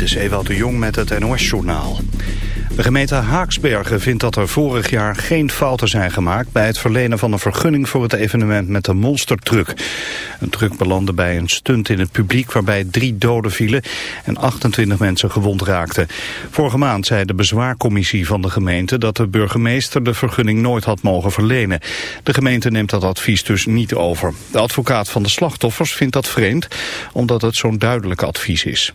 Dit is Ewout de Jong met het NOS-journaal. De gemeente Haaksbergen vindt dat er vorig jaar geen fouten zijn gemaakt... bij het verlenen van een vergunning voor het evenement met de monstertruck. Een truck belandde bij een stunt in het publiek... waarbij drie doden vielen en 28 mensen gewond raakten. Vorige maand zei de bezwaarcommissie van de gemeente... dat de burgemeester de vergunning nooit had mogen verlenen. De gemeente neemt dat advies dus niet over. De advocaat van de slachtoffers vindt dat vreemd... omdat het zo'n duidelijk advies is.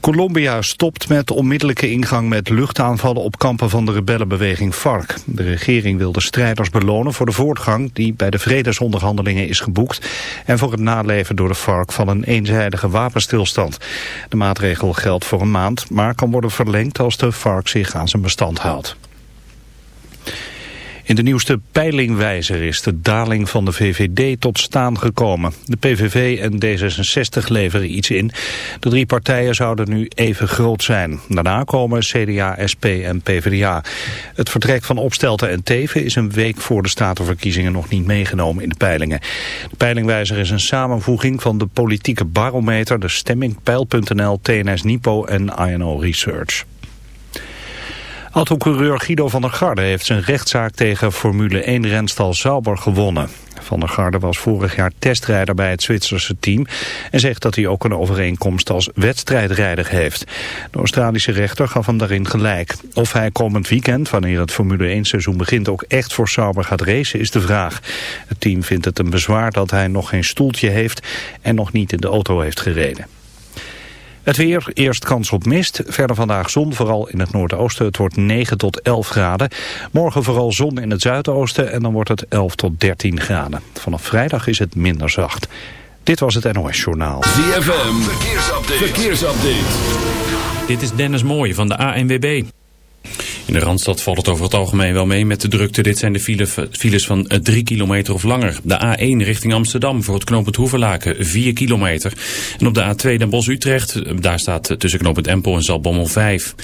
Colombia stopt met onmiddellijke ingang met luchtaanvallen op kampen van de rebellenbeweging FARC. De regering wil de strijders belonen voor de voortgang die bij de vredesonderhandelingen is geboekt en voor het naleven door de FARC van een eenzijdige wapenstilstand. De maatregel geldt voor een maand, maar kan worden verlengd als de FARC zich aan zijn bestand houdt. In de nieuwste peilingwijzer is de daling van de VVD tot staan gekomen. De PVV en D66 leveren iets in. De drie partijen zouden nu even groot zijn. Daarna komen CDA, SP en PvdA. Het vertrek van Opstelten en Teven is een week voor de statenverkiezingen nog niet meegenomen in de peilingen. De peilingwijzer is een samenvoeging van de politieke barometer, de stemming, Peil.nl, TNS Nipo en INO Research. Autocoureur Guido van der Garde heeft zijn rechtszaak tegen Formule 1-renstal Sauber gewonnen. Van der Garde was vorig jaar testrijder bij het Zwitserse team en zegt dat hij ook een overeenkomst als wedstrijdrijder heeft. De Australische rechter gaf hem daarin gelijk. Of hij komend weekend, wanneer het Formule 1 seizoen begint, ook echt voor Sauber gaat racen is de vraag. Het team vindt het een bezwaar dat hij nog geen stoeltje heeft en nog niet in de auto heeft gereden. Het weer, eerst kans op mist. Verder vandaag zon, vooral in het noordoosten. Het wordt 9 tot 11 graden. Morgen vooral zon in het zuidoosten en dan wordt het 11 tot 13 graden. Vanaf vrijdag is het minder zacht. Dit was het NOS Journaal. ZFM, verkeersupdate. verkeersupdate. Dit is Dennis Mooij van de ANWB. In de Randstad valt het over het algemeen wel mee met de drukte. Dit zijn de files van 3 eh, kilometer of langer. De A1 richting Amsterdam voor het knooppunt Hoeverlaken 4 kilometer. En op de A2 Den Bosch-Utrecht, eh, daar staat tussen knooppunt Empel en Zalbommel 5.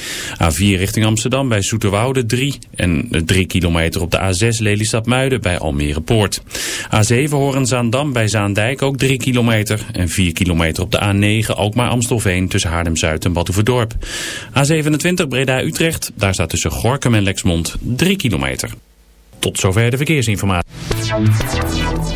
A4 richting Amsterdam bij Zoeterwoude 3. En 3 eh, kilometer op de A6 Lelystad-Muiden bij Almere Poort. A7 Horenzaandam bij Zaandijk ook 3 kilometer. En 4 kilometer op de A9 Alkmaar-Amstelveen tussen Haarlem-Zuid en Badhoevedorp. A27 Breda-Utrecht, daar staat tussen Gorkum en Lexmond 3 kilometer. Tot zover de verkeersinformatie.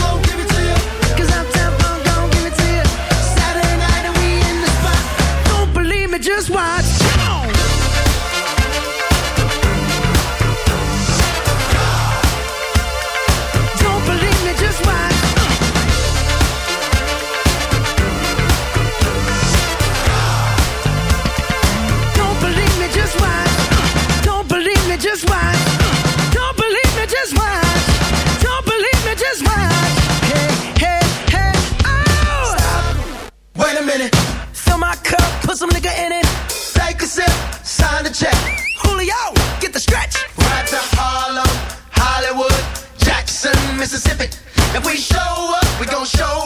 sip, sign the check. Julio, get the stretch. Right to Harlem, Hollywood, Jackson, Mississippi. If we show up, we gon' show up.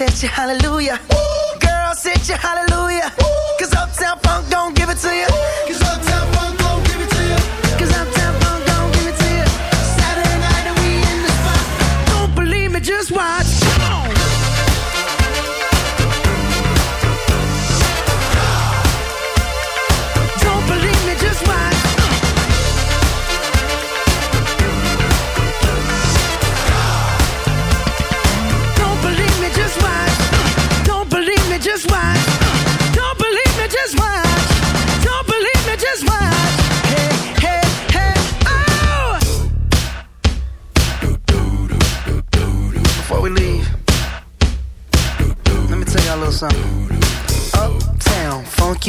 hit you hallelujah. Ooh. Girl, sit you hallelujah. Ooh. Cause Uptown Funk don't give it to you. Cause uptown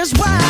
just why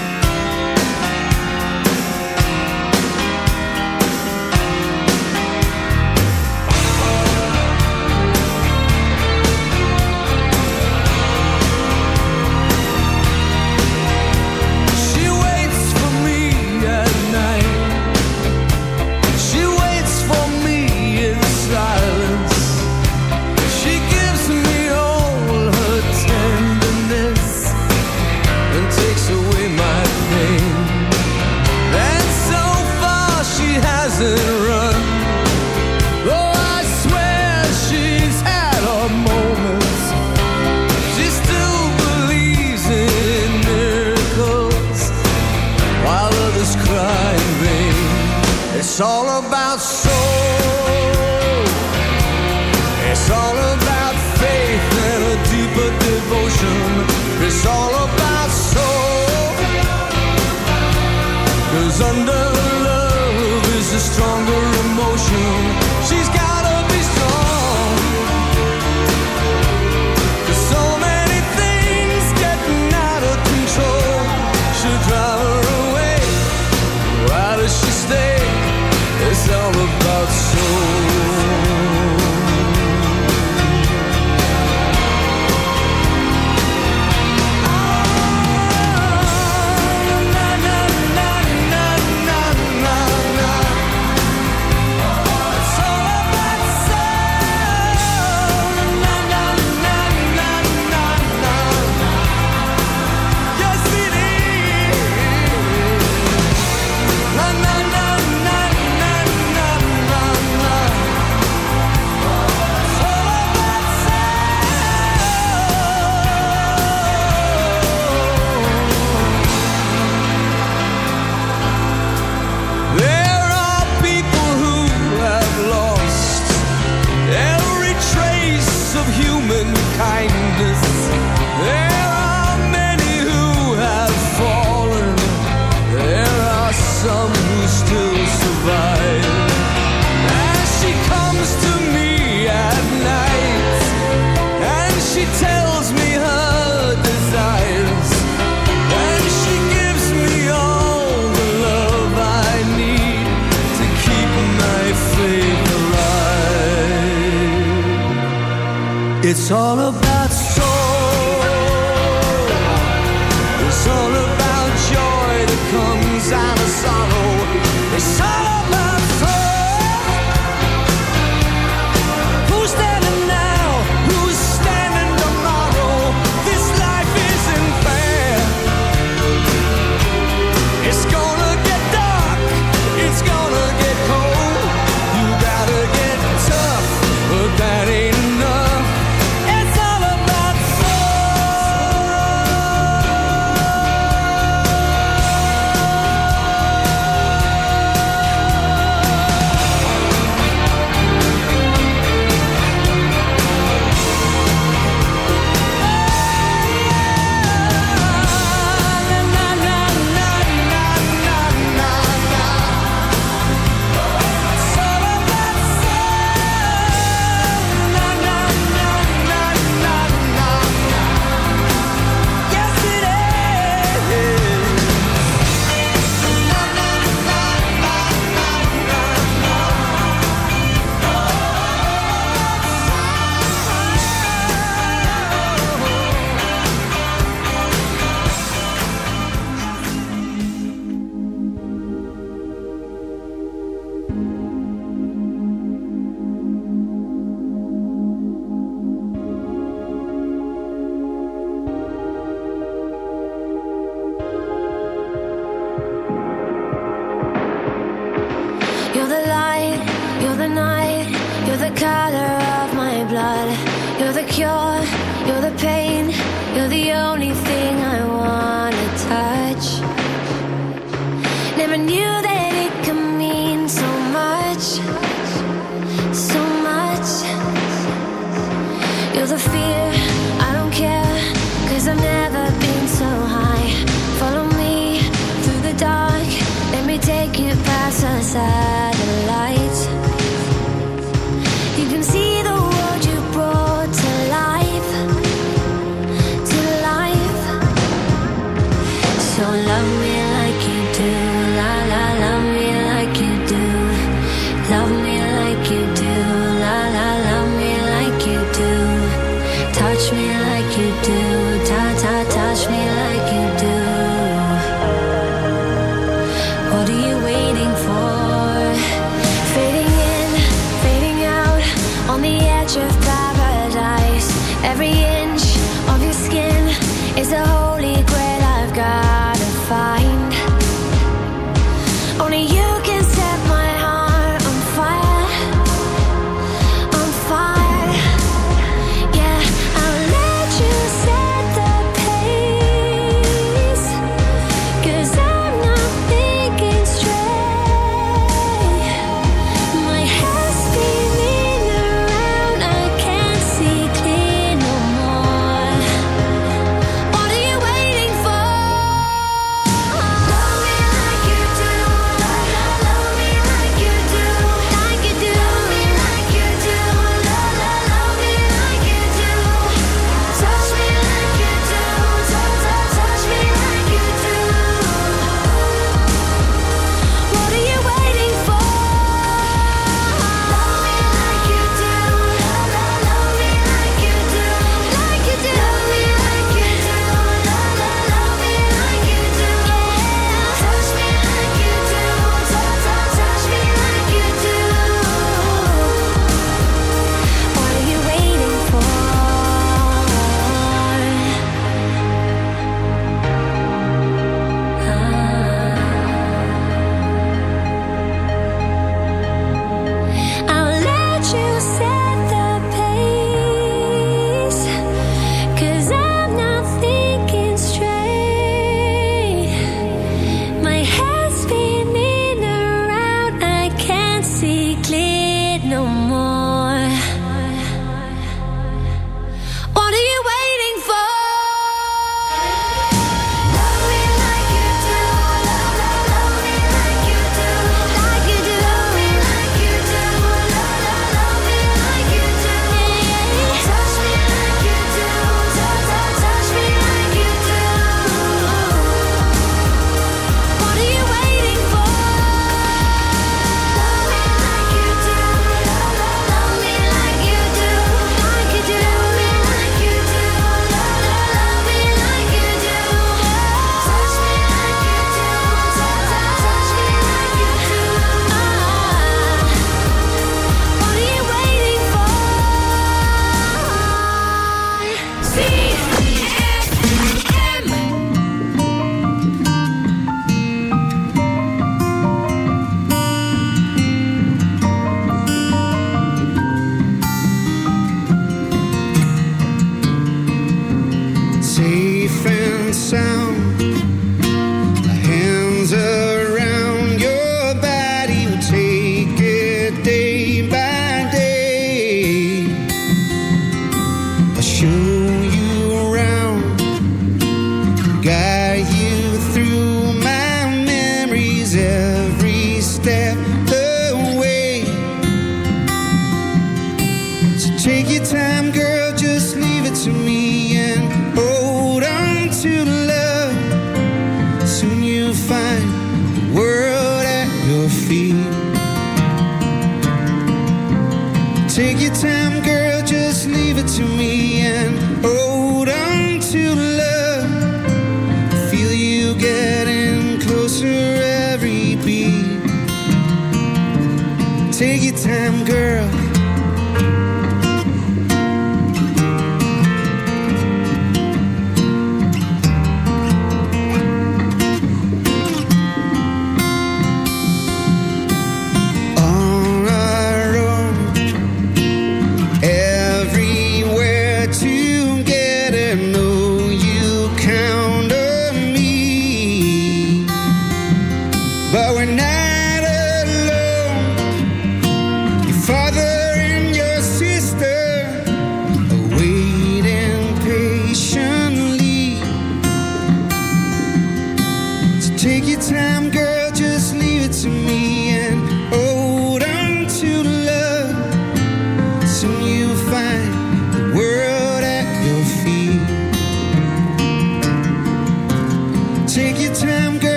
Your time, girl.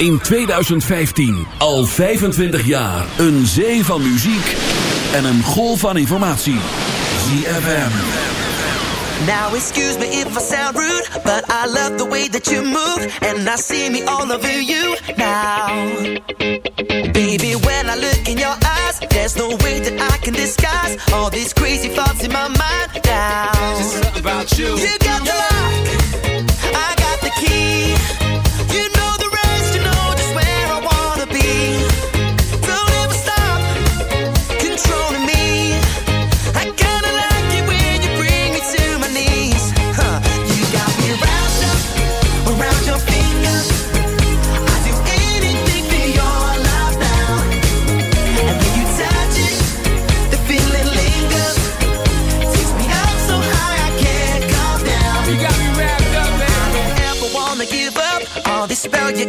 In 2015 al 25 jaar een zee van muziek en een golf van informatie. ZFM. Now excuse me if I sound rude, but I love the way that you move, and I see me all over you now. Baby, when I look in your eyes, there's no way that I can disguise all these crazy thoughts in my mind now. Just something about you. You got the lock, I got the key.